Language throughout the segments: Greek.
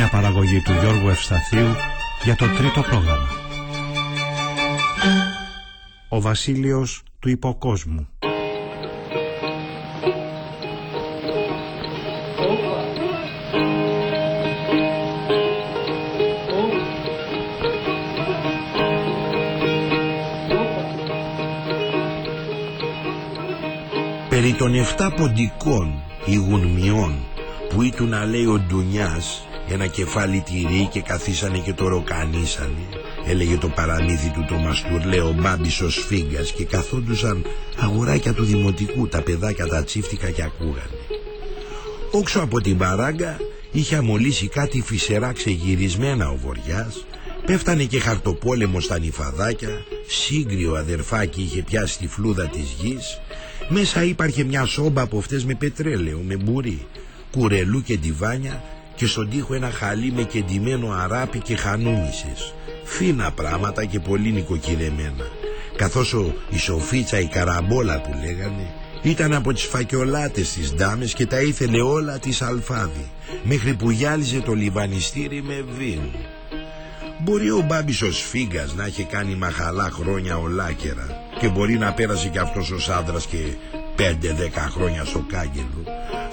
Μια παραγωγή του Γιώργου Ευσταθίου για το τρίτο πρόγραμμα. Ο Βασίλειος του Υποκόσμου. Περί των 7 ποντικών ηγουνμιών που ήτου να λέει ο Ντουνιάς ένα κεφάλι τυρί και καθίσανε και το ροκανίσανε. Έλεγε το παραμύθι του το Μαστουρλέ ο Μπάμπης ο Σφίγγας και καθόντουσαν αγοράκια του δημοτικού τα παιδάκια τα τσίφτηκα και ακούγανε. Όξω από την παράγκα είχε αμολύσει κάτι φυσερά ξεγυρισμένα ο Βοριάς. Πέφτανε και χαρτοπόλεμο στα νυφαδάκια. Σύγκριο αδερφάκι είχε πιάσει τη φλούδα της γης. Μέσα υπάρχε μια σόμπα από αυτές με πετρέλαιο, με μπουρί. Κουρελού και ντιβάνια και στον τοίχο ένα χαλί με κεντυμένο αράπι και χανούμισες. Φίνα πράγματα και πολύ νοικοκυρεμένα. Καθώς ο, η σοφίτσα η καραμπόλα που λέγανε ήταν από τις φακιολάτες της ντάμες και τα ήθελε όλα της αλφάδι μέχρι που γυάλιζε το λιβανιστήρι με βίν. Μπορεί ο Μπάμπης ο Σφίγγας να έχει κάνει μαχαλά χρόνια ολάκερα και μπορεί να πέρασε και αυτός ο άντρας και πέντε-δέκα χρόνια στο κάγκελο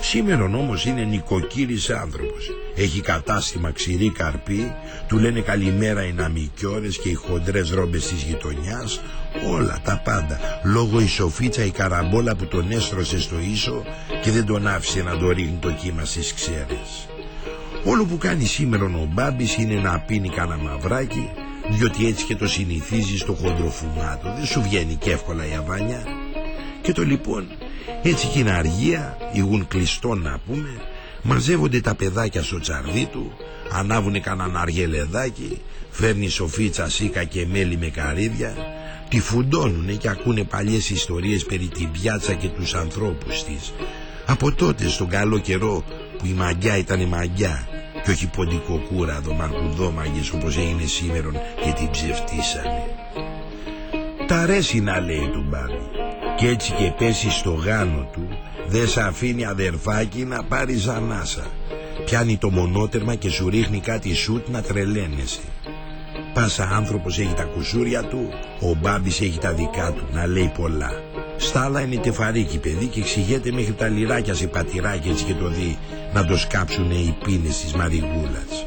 Σήμερα όμως είναι νοικοκύρης άνθρωπος. Έχει κατάστημα ξηρή καρπή, του λένε καλημέρα οι ναμικιόρες και οι χοντρές ρόμπες της γειτονιάς, όλα τα πάντα, λόγω η σοφίτσα η καραμπόλα που τον έστρωσε στο ίσο και δεν τον άφησε να το ρίχνει το κύμα στις ξέρες. Όλο που κάνει σήμερα ο Μπάμπης είναι να πίνει κανένα μαυράκι, διότι έτσι και το συνηθίζει στο χοντροφουμάτο, δεν σου βγαίνει και εύκολα η αβάνια. Και το λοιπόν έτσι και είναι αργία, ηγούν κλειστό να πούμε, μαζεύονται τα παιδάκια στο τσαρδί του, ανάβουνε κανέναν αργελεδάκι, φέρνει σοφίτσα σίκα και μέλι με καρύδια, τη φουντώνουνε και ακούνε παλιές ιστορίες περί την πιάτσα και τους ανθρώπους της. Από τότε στον καλό καιρό που η μαγιά ήταν η μαγιά και όχι ποντικοκούραδο μαρκουδόμαγες όπως έγινε σήμερα και την ψευτήσανε. Τα αρέσει να λέει του Μπάμπη κι έτσι και πέσει στο γάνο του δεν σ' αφήνει αδερφάκι να πάρεις ανάσα. Πιάνει το μονότερμα και σου ρίχνει κάτι σούτ να τρελαίνεσαι. Πάσα άνθρωπος έχει τα κουσούρια του Ο Μπάμπης έχει τα δικά του Να λέει πολλά. Στα άλλα είναι τεφαρίκι παιδί Και εξηγείται μέχρι τα λιράκια σε πατηράκια έτσι και το δει Να το σκάψουνε οι πίνες της μαριγούλας.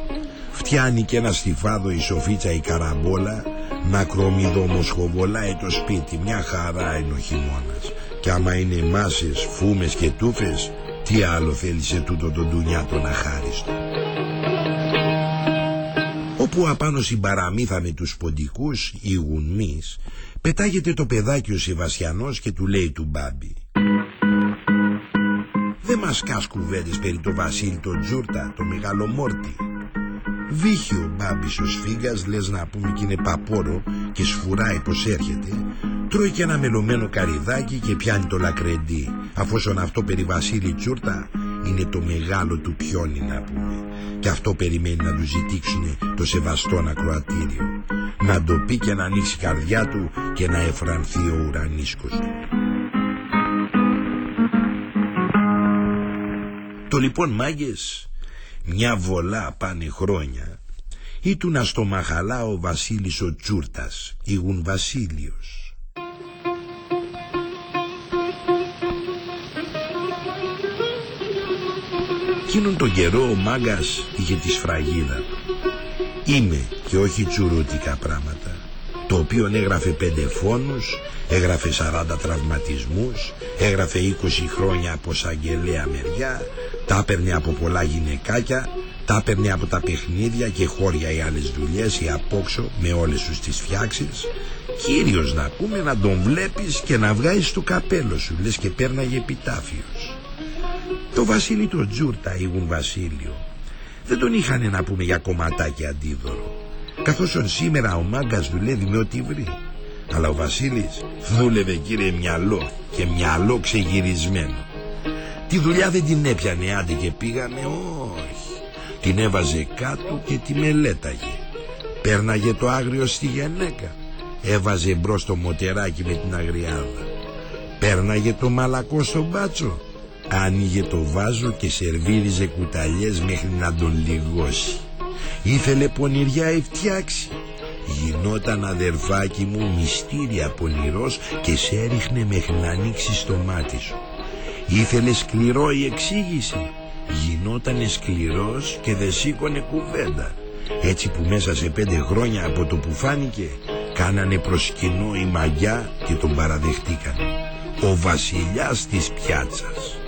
Φτιάνει και ένα στιφάδο η σοφίτσα η καραμπόλα να κρομιδομοσχοβολάει το σπίτι. Μια χαρά είναι ο χειμώνας Κι άμα είναι μάσες, φούμες και τούφες Τι άλλο θέλεις σε τούτο τον ντουνιά τον αχάριστο Όπου απάνω συμπαραμήθα με τους ποντικούς ηγουνμείς Πετάγεται το παιδάκι ο Σεβασιανός και του λέει του Μπάμπη. Δεν μας κάς κουβέντες περί το Βασίλη τον Τζούρτα, το μεγαλομόρτι. Βύχει ο Μπάμπης ο Σφίγγας Λες να πούμε και είναι παπόρο Και σφουράει πως έρχεται Τρώει και ένα μελωμένο καριδάκι Και πιάνει το λακρεντί Αφόσον αυτό περί Βασίλη Τσούρτα Είναι το μεγάλο του πιόνι να πούμε. Και αυτό περιμένει να του ζητήξουν Το σεβαστό ακροατήριο. Να το πει και να ανοίξει η καρδιά του Και να εφρανθεί ο ουρανίσκος του. Το λοιπόν μάγκες μια βολά πάνε χρόνια. Ήτουνα στο μαχαλά ο Βασίλης ο Τσούρτας ήγουν Βασίλειος Εκείνον τον καιρό ο μάγκας είχε τη σφραγίδα Είμαι και όχι τσουρούτικα πράγματα το οποίο έγραφε πέντε φόνους, έγραφε 40 τραυματισμούς, έγραφε 20 χρόνια από σαγγελέα μεριά, τα έπαιρνε από πολλά γυναικάκια, τα έπαιρνε από τα παιχνίδια και χώρια οι άλλες δουλειές, ή απόξω με όλες τους τις φτιάξεις. Κύριος να πούμε να τον βλέπεις και να βγάζεις το καπέλο σου, λες και πέρναγε επιτάφιος. Το Βασίλη το Τζούρτα ήγουν Βασίλειο. Δεν τον είχαν να πούμε για κομματάκι αντίδωρο. Καθώς σήμερα ο μάγκας δουλεύει με ό,τι βρει. Αλλά ο Βασίλης δούλευε κύριε μυαλό και μυαλό ξεγυρισμένο. Τη δουλειά δεν την έπιανε άντε και πήγαμε όχι. Την έβαζε κάτω και τη μελέταγε. Πέρναγε το άγριο στη γενέκα. Έβαζε μπρος το μοτεράκι με την αγριάδα. Πέρναγε το μαλακό στον μπάτσο. Άνοιγε το βάζο και σερβίριζε κουταλιές μέχρι να τον λιγώσει. Ήθελε πονηριά ευτιάξει. Γινόταν αδερφάκι μου μυστήρια πονηρός και σε έριχνε μέχρι να ανοίξει το μάτι σου. Ήθελε σκληρό η εξήγηση. Γινότανε σκληρός και δεν σήκωνε κουβέντα. Έτσι που μέσα σε πέντε χρόνια από το που φάνηκε κάνανε προσκυνό η μαγιά και τον παραδεχτήκανε. Ο βασιλιάς της πιάτσας.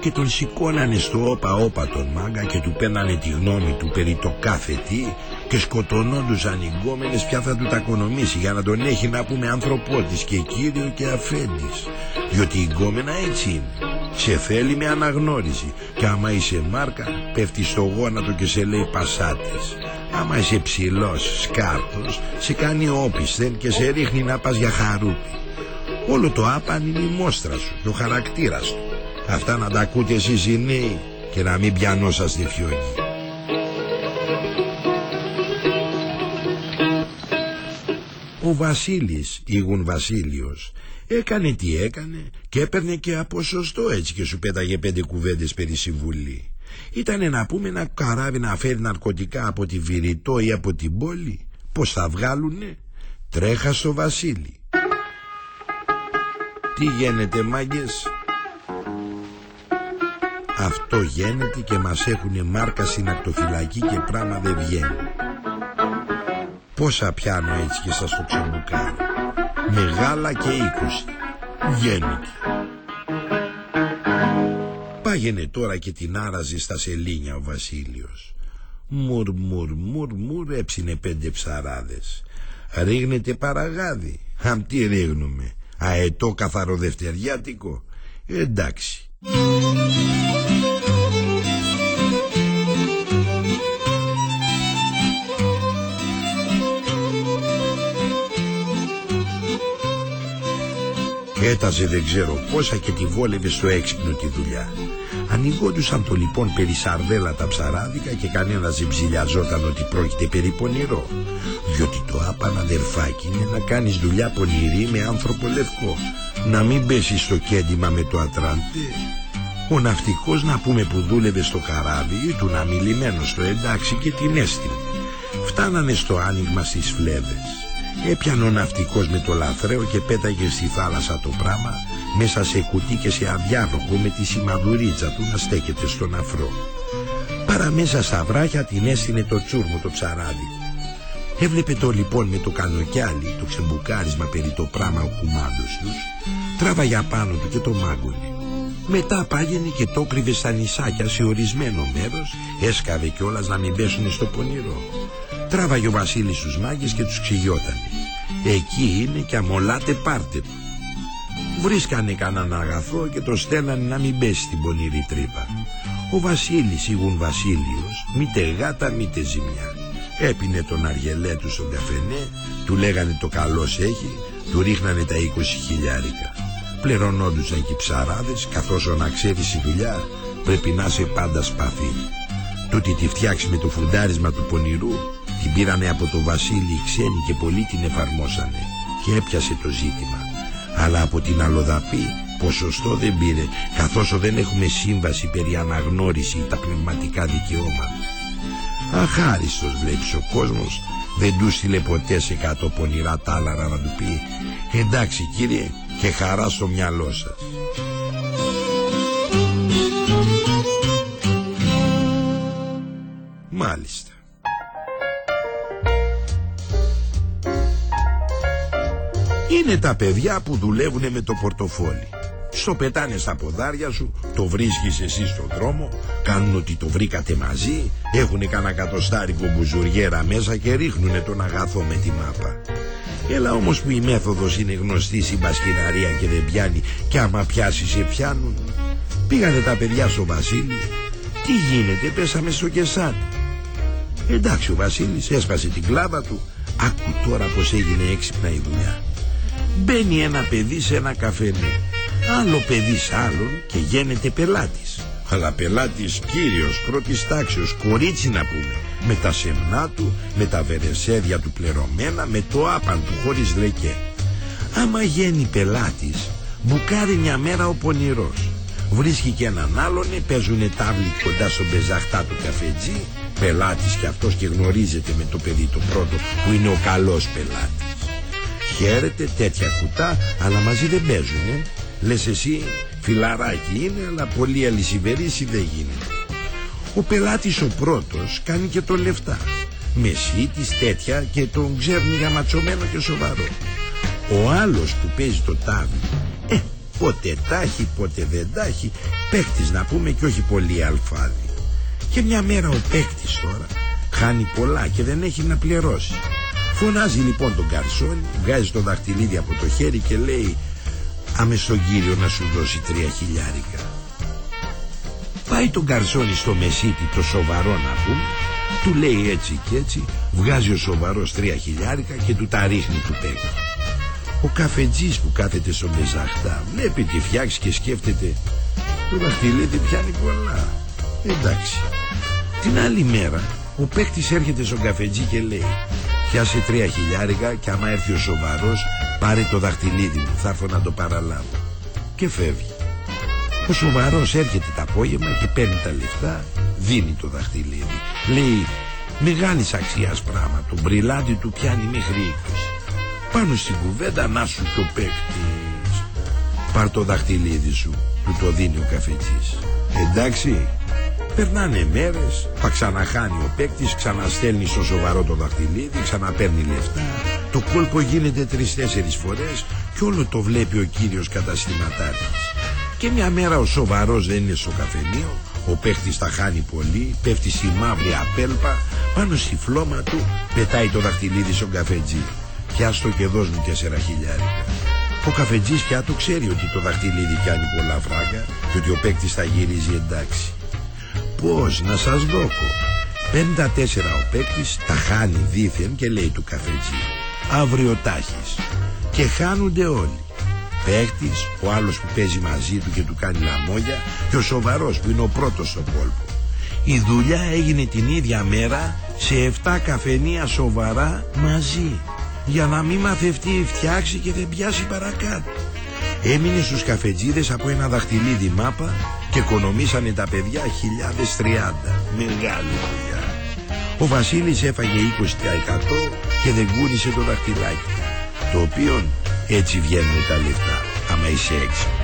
Και τον σηκώνανε στο όπα όπα τον μάγκα και του πένανε τη γνώμη του περί το κάθε τι και σκοτωνόντουσαν οι γκόμενες πια θα του τα οικονομήσει για να τον έχει να πούμε ανθρωπότης και κύριο και αφέντης. Διότι η γκόμενα έτσι είναι. Σε θέλει με αναγνώριση και άμα είσαι μάρκα πέφτεις στο γόνατο και σε λέει πασάτης. Άμα είσαι ψηλός, σκάρτος, σε κάνει όπισθεν και σε ρίχνει να πας για χαρούπι. Όλο το άπαν είναι η μόστρα σου και ο χαρακτήρας του. Αυτά να τα ακούτε εσείς οι νέοι και να μην πιανόσαστε φιόνι. Ο Βασίλης, ήγουν Βασίλειος, έκανε τι έκανε και έπαιρνε και από σωστό έτσι και σου πέταγε πέντε κουβέντες περί συμβουλή. Ήτανε να πούμε ένα καράβι να φέρει ναρκωτικά από τη Βηρητό ή από την πόλη. Πώς θα βγάλουνε; Τρέχα στο Βασίλη. Τι γίνεται μάγκες; Αυτό γίνεται και μας έχουνε μάρκα στην ακτοφυλακή και πράγμα δεν βγαίνει. Πόσα πιάνω έτσι και σας το ξεμπουκάρω. Μεγάλα και είκοσι. Γέννητη. Πάγαινε τώρα και την άραζε στα σελίνια ο Βασίλειος. Μουρ μουρ μουρ μουρ έψινε πέντε ψαράδες. Ρίγνεται παραγάδι. Αμ τι ρίγνουμε. Αετό καθαροδευτεριάτικο. Εντάξει. Έταζε δεν ξέρω πόσα και τη βόλευε στο έξυπνο τη δουλειά. Ανοιγόντουσαν το λοιπόν περί σαρδέλα τα ψαράδικα και κανένας δεν ψηλιαζόταν ότι πρόκειται περί πονηρό. Διότι το άπαν αδερφάκι είναι να κάνεις δουλειά πονηρή με άνθρωπο λευκό. Να μην πέσεις στο κέντημα με το ατράντε. Ο ναυτικός να πούμε που δούλευε στο καράβι του να μιλημένο στο εντάξει και την έστειλε. Φτάνανε στο άνοιγμα στις φλέβες. Έπιανε ο ναυτικός με το λαθρέο και πέταγε στη θάλασσα το πράμα μέσα σε κουτί και σε αδιάβροχο με τη σημαδουρίτσα του να στέκεται στον αφρό. Παραμέσα στα βράχια την έστεινε το τσούρμο το ψαράδι. Έβλεπε το λοιπόν με το κανοκιάλι, το ξεμπουκάρισμα περί το πράμα ο κουμάντος τους, τράβαγε απάνω του και το μάγκωνε. Μετά πάγαινε και το κρύβε στα νησάκια σε ορισμένο μέρος, έσκαβε κιόλας να μην πέσουν στο πονηρό. Τράβαγε ο Βασίλης τους μάγκες και τους ξυγιότανε. Εκεί είναι και αμολάτε πάρτε του. Βρίσκανε κανέναν αγαθό και το στέλνανε να μην πέσει στην πονηρή τρύπα. Ο Βασίλης ήγουν Βασίλειος, μήτε γάτα μήτε ζημιά. Έπινε τον αργελέ του στον καφενέ, του λέγανε το καλός έχει, του ρίχνανε τα 20 χιλιάρικα. Πληρωνόντουσαν και οι ψαράδες, καθώς ο να ξέρεις η δουλειά πρέπει να είσαι πάντα σπαθή. Τούτη τη φτιάξει με το φουντάρισμα του πονηρού την πήρανε από το Βασίλη οι ξένοι και πολλοί την εφαρμόσανε και έπιασε το ζήτημα. Αλλά από την Αλοδαπή ποσοστό δεν πήρε καθώς δεν έχουμε σύμβαση περί αναγνώριση τα πνευματικά δικαιώματα. Αχάριστος βλέπεις ο κόσμος δεν του στείλε ποτέ σε κάτω πονηρά τάλαρα να του πει εντάξει κύριε και χαρά στο μυαλό σας. Μάλιστα. Είναι τα παιδιά που δουλεύουν με το πορτοφόλι. Στο πετάνε στα ποδάρια σου, το βρίσκεις εσύ στον δρόμο, κάνουν ότι το βρήκατε μαζί, έχουν κανένα κατοστάρικο μπουζουριέρα μέσα και ρίχνουνε τον αγαθό με τη μάπα. Έλα όμως που η μέθοδος είναι γνωστή στην πασκιναρία και δεν πιάνει και άμα πιάσει σε πιάνουν. Πήγανε τα παιδιά στο Βασίλη. Τι γίνεται, πέσαμε στο κεσάτι. Εντάξει ο Βασίλης έσπασε την κλάβα του. Άκου τώρα πως έγινε έξυπνα η δουλειά. Μπαίνει ένα παιδί σε ένα καφενέ. Άλλο παιδί σ' άλλον και γίνεται πελάτης. Αλλά πελάτης κύριος πρώτης τάξεως, κορίτσι να πούμε. Με τα σεμνά του, με τα βερεσέδια του πληρωμένα, με το άπαν του χωρίς λεκέ. Άμα γίνει πελάτης, μπουκάρει μια μέρα ο πονηρός. Βρίσκει και έναν άλλον, παίζουνε τάβλη κοντά στον πεζαχτά του καφετζή, πελάτης κι αυτός και γνωρίζεται με το παιδί το πρώτο που είναι ο καλός πελάτης. Χαίρεται τέτοια κουτά, αλλά μαζί δεν παίζουνε. Λες εσύ φιλαράκι είναι, αλλά πολύ αλυσιβερίσι δεν γίνεται. Ο πελάτης ο πρώτος κάνει και το λεφτά. Μεσίτης τέτοια και τον ξέρνει για ματσωμένο και σοβαρό. Ο άλλος που παίζει το τάβλι, ε, πότε τάχει, πότε δεν τάχει, παίκτης να πούμε και όχι πολύ αλφάδι. Και μια μέρα ο παίκτης τώρα χάνει πολλά και δεν έχει να πληρώσει. Φωνάζει λοιπόν τον καρσόνι, βγάζει το δαχτυλίδι από το χέρι και λέει «Άμε στον κύριο να σου δώσει τρία χιλιάρικα». Πάει τον καρσόνι στο μεσίτη το σοβαρό να πούμε, του λέει έτσι και έτσι, βγάζει ο σοβαρός τρία χιλιάρικα και του τα ρίχνει του παίκτη. Ο καφετζής που κάθεται στο μεζάχτα βλέπει τη φτιάξει και σκέφτεται «Το δαχτυλίδι πιάνει πολλά». Εντάξει. Την άλλη μέρα ο παίκτης έρχεται στον καφετζή και λέει Πιάσε τρία χιλιάρικα και άμα έρθει ο σοβαρός πάρε το δαχτυλίδι μου, θα έρθω να το παραλάβω. Και φεύγει. Ο σοβαρός έρχεται το απόγευμα και παίρνει τα λεφτά, δίνει το δαχτυλίδι. Λέει μεγάλης αξίας πράγμα, το μπριλάντι του πιάνει μέχρι 20. Πάνω στην κουβέντα να σου το παίκτης. Πάρ το δαχτυλίδι σου, του το δίνει ο καφετζής. Εντάξει, Περνάνε μέρες, θα ξαναχάνει ο παίκτης, ξαναστέλνει στο σοβαρό το δαχτυλίδι, ξαναπαίρνει λεφτά. Το κόλπο γίνεται τρεις-τέσσερις φορές και όλο το βλέπει ο κύριος καταστηματάρχης. Και μια μέρα ο σοβαρός δεν είναι στο καφενείο, ο παίκτης τα χάνει πολύ, πέφτει στη μαύρη απέλπα, πάνω στη φλόμα του πετάει το δαχτυλίδι στον καφετζή. Πιάστο και δώσ' μου τέσσερα χιλιάρικα. Ο καφετζής πια το ξέρει ότι το δαχτυλίδι κάνει πολλά φράγκα και ότι ο παίκτης θα γυρίζει εντάξει. Πώς να σας δώκω; Παίρνει τα τέσσερα ο παίκτης, τα χάνει δίθεν και λέει του καφετζή. Αύριο τάχεις. Και χάνονται όλοι. Παίκτης, ο άλλος που παίζει μαζί του και του κάνει λαμόγια και ο σοβαρός που είναι ο πρώτος στο κόλπο. Η δουλειά έγινε την ίδια μέρα σε 7 καφενεία σοβαρά μαζί για να μην μαθευτεί φτιάξει και δεν πιάσει παρακάτω. Έμεινε στους καφετζίδες από ένα δαχτυλίδι μάπα και οικονομήσανε τα παιδιά χιλιάδες τριάντα. Μεγάλη δουλειά. Ο Βασίλης έφαγε 20% και δεν κούνησε το δαχτυλάκι. Το οποίο έτσι βγαίνουν τα λεφτά, άμα είσαι έξυπνο.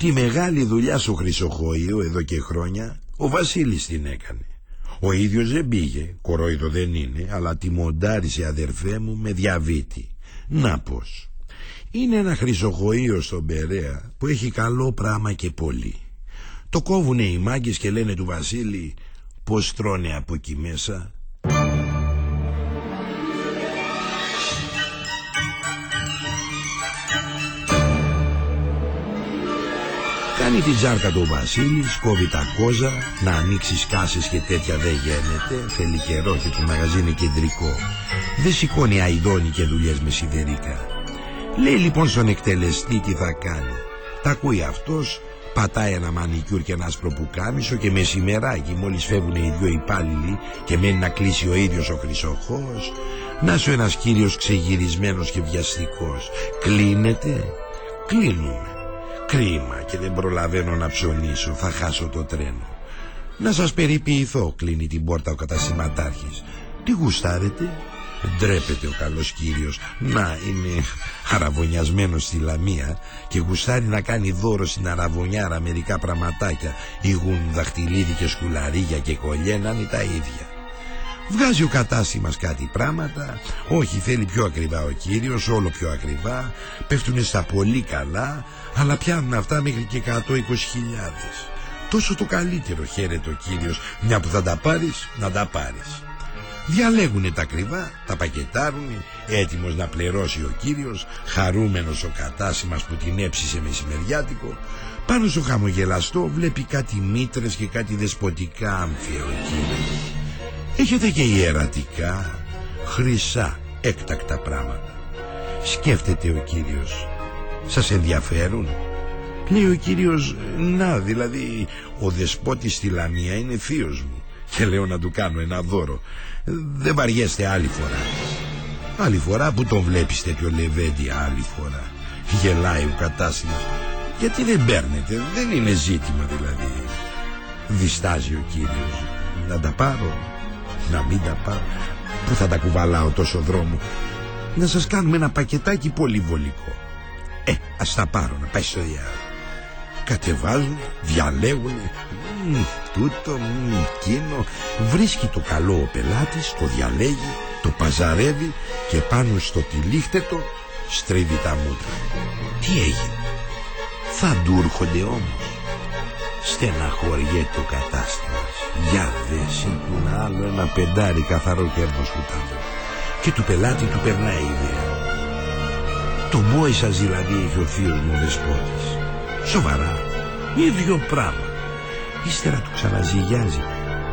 Τη μεγάλη δουλειά στο Χρυσοχόιο εδώ και χρόνια ο Βασίλης την έκανε. Ο ίδιος δεν πήγε, κορόιδο δεν είναι, αλλά τη μοντάρισε αδερφέ μου με διαβήτη. Να πως. Είναι ένα χρυσοχοείο στον Περέα που έχει καλό πράμα και πολύ. Το κόβουνε οι μάγκες και λένε του Βασίλη πως τρώνε από εκεί μέσα Κάνει την τζάρκα του Βασίλης, κόβει τα κόζα, να ανοίξεις κάσες και τέτοια δεν γίνεται, θέλει καιρό και το μαγαζί είναι κεντρικό. Δεν σηκώνει αειδόνι και δουλειές με σιδερικά. Λέει λοιπόν στον εκτελεστή τι θα κάνει. Τα ακούει αυτός, πατάει ένα μανικιούρ και ένα άσπρο πουκάμισο και μεσημεράκι μόλις φεύγουν οι δυο υπάλληλοι και μένει να κλείσει ο ίδιος ο Χρυσοχός να σου ένας κύριος ξεγυρισμένος και βιαστικός κλείνεται κλείνουμε Κρίμα και δεν προλαβαίνω να ψωνίσω, θα χάσω το τρένο. Να σας περιποιηθώ, κλείνει την πόρτα ο κατασηματάρχης. Τι γουστάρετε; Ντρέπεται ο καλός κύριος. Να, είναι αραβωνιασμένος στη Λαμία και γουστάρει να κάνει δώρο στην αραβωνιάρα μερικά πραγματάκια. Ήγουν δαχτυλίδι και σκουλαρίγια και κολλιέ να είναι τα ίδια. Βγάζει ο κατάστημας κάτι πράγματα. Όχι θέλει πιο ακριβά ο κύριος Όλο πιο ακριβά. Πέφτουνε στα πολύ καλά Αλλά πιάνουν αυτά μέχρι και 120.000 Τόσο το καλύτερο χαίρεται ο κύριος Μια που θα τα πάρεις να τα πάρεις. Διαλέγουνε τα ακριβά, τα πακετάρουν, έτοιμος να πληρώσει ο κύριος, χαρούμενος ο κατάσημας που την έψησε μεσημεριάτικο, πάνω στο χαμογελαστό βλέπει κάτι μήτρες και κάτι δεσποτικά άμφια ο κύριος. Έχετε και ιερατικά, χρυσά, έκτακτα πράγματα. Σκέφτεται ο κύριος. Σας ενδιαφέρουν; Λέει ο κύριος, να δηλαδή ο δεσπότης στη Λαμία είναι θείος μου και λέω να του κάνω ένα δώρο. Δεν βαριέστε άλλη φορά. Άλλη φορά που τον βλέπεις τέτοιο λεβέντι άλλη φορά. Γελάει ο κατάστημας. Γιατί δεν παίρνετε, δεν είναι ζήτημα δηλαδή. Διστάζει ο κύριος. Να τα πάρω, να μην τα πάρω. Πού θα τα κουβαλάω τόσο δρόμο; Να σας κάνουμε ένα πακετάκι πολύ βολικό. Ε, ας τα πάρω να πάει στο διάλογο. Κατεβάζουν, διαλέγουν, τούτο, μ, εκείνο. Βρίσκει το καλό ο πελάτης, το διαλέγει, το παζαρεύει και πάνω στο τυλίχτετο στρίβει τα μούτρα. Τι έγινε; Θα ντούρχονται όμως. Στεναχωριέται ο κατάστημας. Για δες είναι άλλο ένα πεντάρι καθαρό κέρδος που τα Και του πελάτη του περνάει η ιδέα. Το μπόι σας δηλαδή έχει ο θείος μου δεσπότης. Σοβαρά. Ίδιο πράγμα. Ύστερα του ξαναζυγιάζει.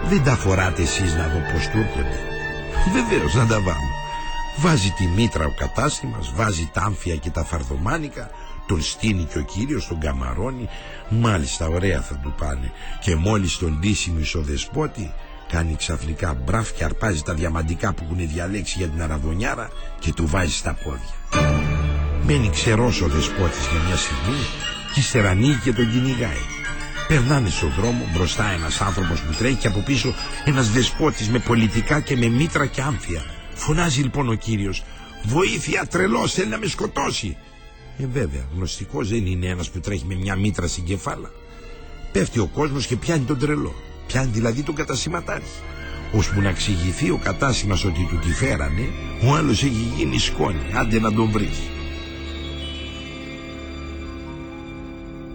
Δεν τα φοράτε εσείς να δω πως του έρχονται. Βεβαίως να τα βάλω. Βάζει τη μήτρα ο κατάστημας, βάζει τα άμφια και τα φαρδομάνικα, τον στείνει και ο κύριος, τον καμαρώνει. Μάλιστα ωραία θα του πάνε. Και μόλις τον ντύσει μισοδεσπότη, κάνει ξαφνικά μπραφ και αρπάζει τα διαμαντικά που έχουν διαλέξει για την αραβωνιάρα και του βάζει στα πόδια. Μένει ξερός ο δεσπότης για μια στιγμή και ύστερα ανοίγει και τον κυνηγάει. Περνάνε στον δρόμο μπροστά ένας άνθρωπος που τρέχει και από πίσω ένας δεσπότης με πολιτικά και με μήτρα και άμφια. Φωνάζει λοιπόν ο κύριος «Βοήθεια τρελός θέλει να με σκοτώσει». Ε βέβαια γνωστικός δεν είναι ένας που τρέχει με μια μήτρα στην κεφάλα. Πέφτει ο κόσμος και πιάνει τον τρελό. Πιάνει δηλαδή τον κατασηματάρχη. Ώσπου να εξηγηθεί ο κατάσημας ότι του τη φέρανε, ο άλλος έχει γίνει σκόνη, άντε να τον βρεις.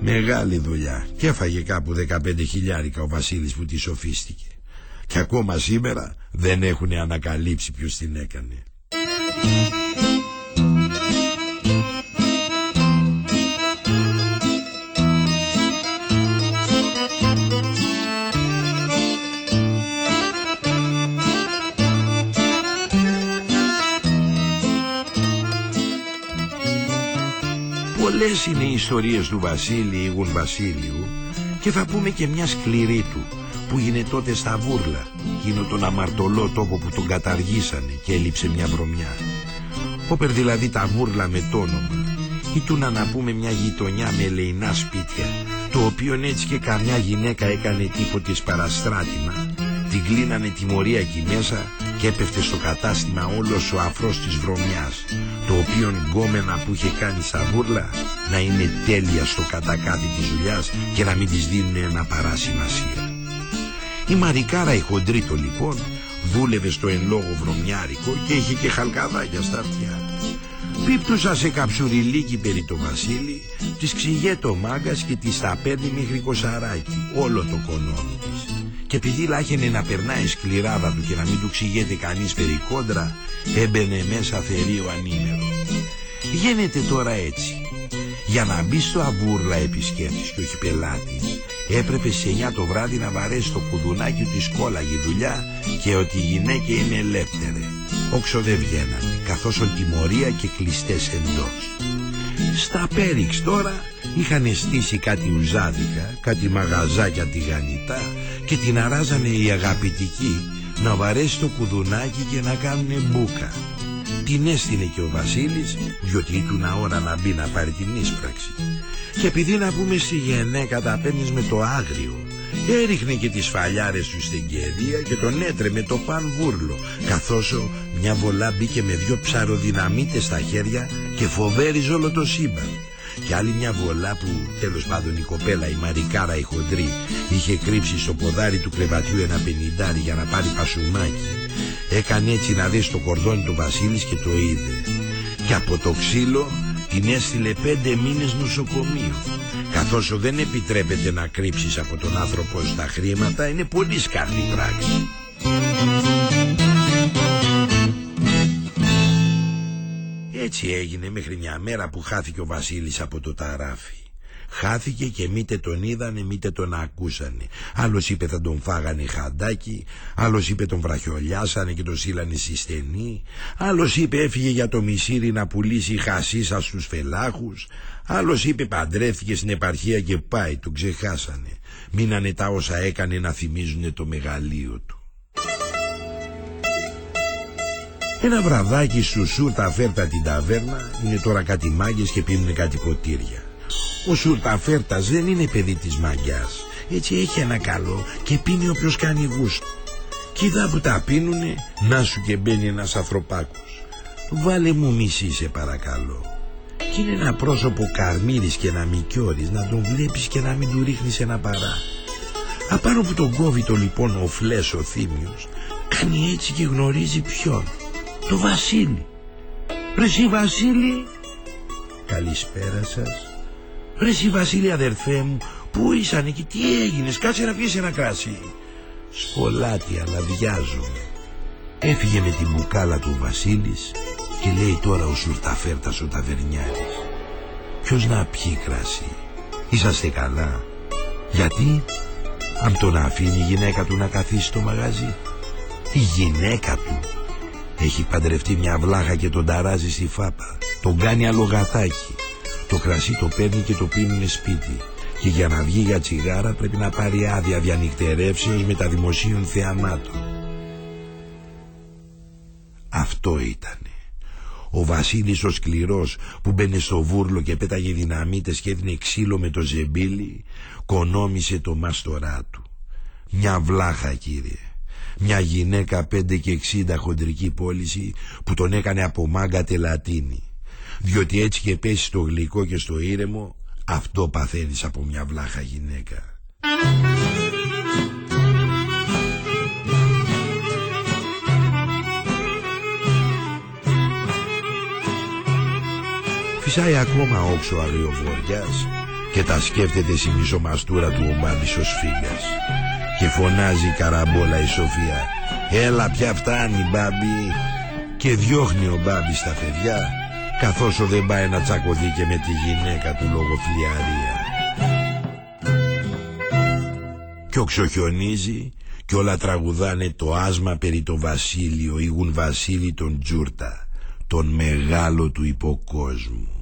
Μεγάλη δουλειά και έφαγε κάπου 15 χιλιάρικα ο Βασίλης που τη σοφίστηκε. Και ακόμα σήμερα δεν έχουν ανακαλύψει ποιος την έκανε. Πολλές είναι οι ιστορίες του Βασίλη Ήγουν Βασίλειου και θα πούμε και μια σκληρή του που έγινε τότε στα Βούρλα εκείνο τον αμαρτωλό τόπο που τον καταργήσανε και έλειψε μια βρωμιά. Όπερ δηλαδή τα Βούρλα με το όνομα ή του να πούμε μια γειτονιά με ελεηνά σπίτια το οποίο έτσι και καμιά γυναίκα έκανε τίποτε παραστράτημα την κλείνανε τιμωρία εκεί μέσα και έπεφτε στο κατάστημα όλος ο αφρός της βρωμιάς το οποίο γκόμενα που είχε κάνει στα βούρλα να είναι τέλεια στο κατακάτι της δουλειάς και να μην της δίνουν ένα παρά σημασία. Η Μαρικάρα η χοντρίτο λοιπόν δούλευε στο εν λόγω βρωμιάρικο και είχε και χαλκαδάκια στα αυτιά. Πίπτουσα σε καψουριλίκι περί το Βασίλη, της ξηγέτο ο μάγκας και της τα παίρνει μέχρι κοσαράκι, όλο το κονόμι της και επειδή λάχαινε να περνάει σκληράδα του και να μην του ξηγέται κανείς περί κόντρα, έμπαινε μέσα θερίο ανήμερο. Γίνεται τώρα έτσι. Για να μπει στο αβούρλα επισκέπτης και όχι πελάτης, έπρεπε σε 9 το βράδυ να βαρέσει το κουδουνάκι της κόλαγη δουλειά και ότι οι γυναίκες είναι ελεύθερε. Όξο δεν βγαίνανε, καθώς ο τιμωρία και κλειστές εντός. Στα Πέριξ τώρα είχαν στήσει κάτι ουζάδικα, κάτι μαγαζάκια τηγανιτά και την αράζανε οι αγαπητικοί να βαρέσει το κουδουνάκι και να κάνουνε μπούκα. Την έστεινε και ο Βασίλης, διότι ήτουν ώρα να μπει να πάρει την ίσπραξη. Και επειδή να πούμε στη γενέκα τα παίρνεις με το άγριο, έριχνε και τις φαλιάρες του στην κερδία και τον έτρεμε το παν βούρλο, καθώς μια βολά μπήκε με δυο ψαροδυναμίτες στα χέρια και φοβέριζε όλο το σύμπαν και άλλη μια βολά που τέλος πάντων η κοπέλα η Μαρικάρα η χοντρή είχε κρύψει στο ποδάρι του κρεβατιού ένα πενιντάρι για να πάρει πασουμάκι. Έκανε έτσι να δει στο κορδόνι του Βασίλης και το είδε. Και από το ξύλο την έστειλε πέντε μήνες νοσοκομείο. Καθώς δεν επιτρέπεται να κρύψεις από τον άνθρωπο στα χρήματα είναι πολύ σκάρτη πράξη Έτσι έγινε μέχρι μια μέρα που χάθηκε ο Βασίλης από το ταράφι. Χάθηκε και μήτε τον είδανε μήτε τον ακούσανε. Άλλος είπε θα τον φάγανε χαντάκι, άλλος είπε τον βραχιολιάσανε και τον στείλανε στη στενή, άλλος είπε έφυγε για το μισήρι να πουλήσει χασίσα στους φελάχους, άλλος είπε παντρεύτηκε στην επαρχία και πάει, τον ξεχάσανε. Μείνανε τα όσα έκανε να θυμίζουν το μεγαλείο του. Ένα βραδάκι σου Σούρτα Φέρτα την ταβέρνα είναι τώρα κάτι μάγκες και πίνουν κάτι ποτήρια. Ο Σούρτα Φέρτας δεν είναι παιδί της μαγιάς. Έτσι έχει ένα καλό και πίνει όποιος κάνει γούστο. Κι είδα που τα πίνουνε, να σου και μπαίνει ένας ανθρωπάκος. Βάλε μου μισή σε παρακαλώ. Κι είναι ένα πρόσωπο καρμύρης και να μικιόρης να τον βλέπεις και να μην του ρίχνεις ένα παρά. Απάνω που τον κόβει το λοιπόν ο Φλές ο Θήμιος, κάνει έτσι και γνωρίζει ποιον το Βασίλη. Ρε εσύ Βασίλη. Καλησπέρα σας. Ρε εσύ Βασίλη αδερφέ μου, πού ήσαν εκεί, τι έγινες, κάτσε να πιεις ένα κράσι. Σπολάτι, αλλά βιάζομαι. Έφυγε με την μπουκάλα του Βασίλης και λέει τώρα ο Σουρταφέρτας ο ταβερνιάρης. Ποιος να πιει κράσι, είσαστε καλά. Γιατί, αν τον αφήνει η γυναίκα του να καθίσει στο μαγαζί. Η γυναίκα του έχει παντρευτεί μια βλάχα και τον ταράζει στη φάπα. Τον κάνει αλογατάκι. Το κρασί το παίρνει και το πίνουν σπίτι. Και για να βγει για τσιγάρα πρέπει να πάρει άδεια διανυκτερεύσεως με τα δημοσίων θεαμάτων. Αυτό ήτανε. Ο Βασίλης ο σκληρός που μπαίνε στο βούρλο και πέταγε δυναμίτες και έδινε ξύλο με το ζεμπίλι κονόμησε το μάστορά του. Μια βλάχα κύριε μια γυναίκα πέντε και εξήντα χοντρική πώληση που τον έκανε από μάγκα τελατίνη. Διότι έτσι και πέσει στο γλυκό και στο ήρεμο αυτό παθαίνεις από μια βλάχα γυναίκα. Φυσάει ακόμα όξο αγριοβοριάς και τα σκέφτεται στη μισομαστούρα του ο Μπάμπης Φίγκας και φωνάζει η καραμπόλα η Σοφία. Έλα πια φτάνει μπάμπη Και διώχνει ο μπάμπης στα παιδιά Καθώς ο δεν πάει να τσακωθεί και με τη γυναίκα του λόγω φλιαρία. Κι οξοχιονίζει Κι όλα τραγουδάνε το άσμα περί το βασίλειο Ήγουν βασίλη τον Τζούρτα Τον μεγάλο του υποκόσμου